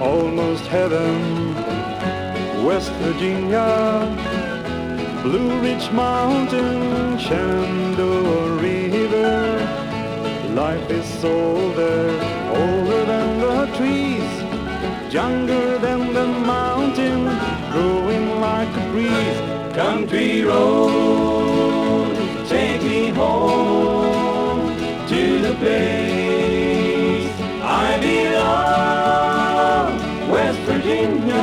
Almost heaven, West Virginia, Blue Ridge Mountain, Shenandoah River. Life is older, older than the trees, younger than the mountain, growing like a breeze. Country road, take me home to the place I belong. West Virginia,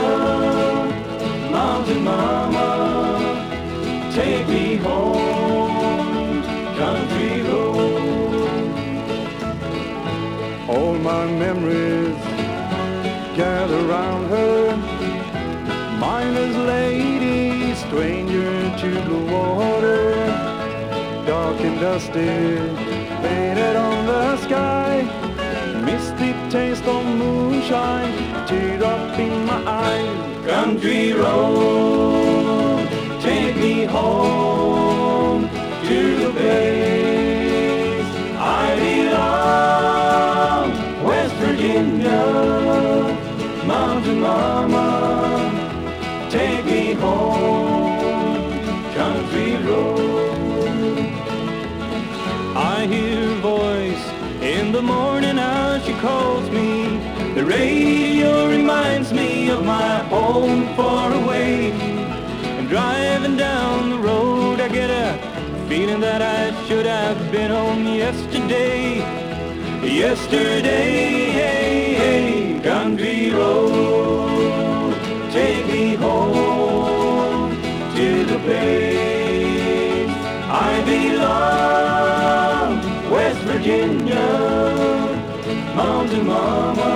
Mountain Mama, take me home, country road. All my memories stranger to the water. Dark and dusty, painted on the sky. Misty taste of moonshine, tear teardrop in my eye. Country road, I hear a voice in the morning as she calls me. The radio reminds me of my home far away. And driving down the road, I get a feeling that I should have been home yesterday. Yesterday, hey, hey, country road, Mountain Mama,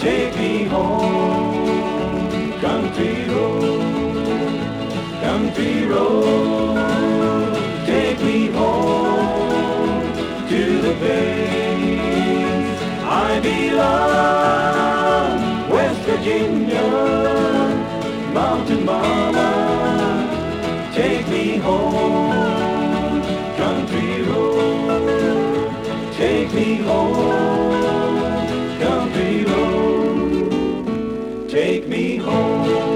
take me home, country road, country road, take me home to the base I belong. West Virginia, Mountain Mama, take me home, country road, take me home, take me home.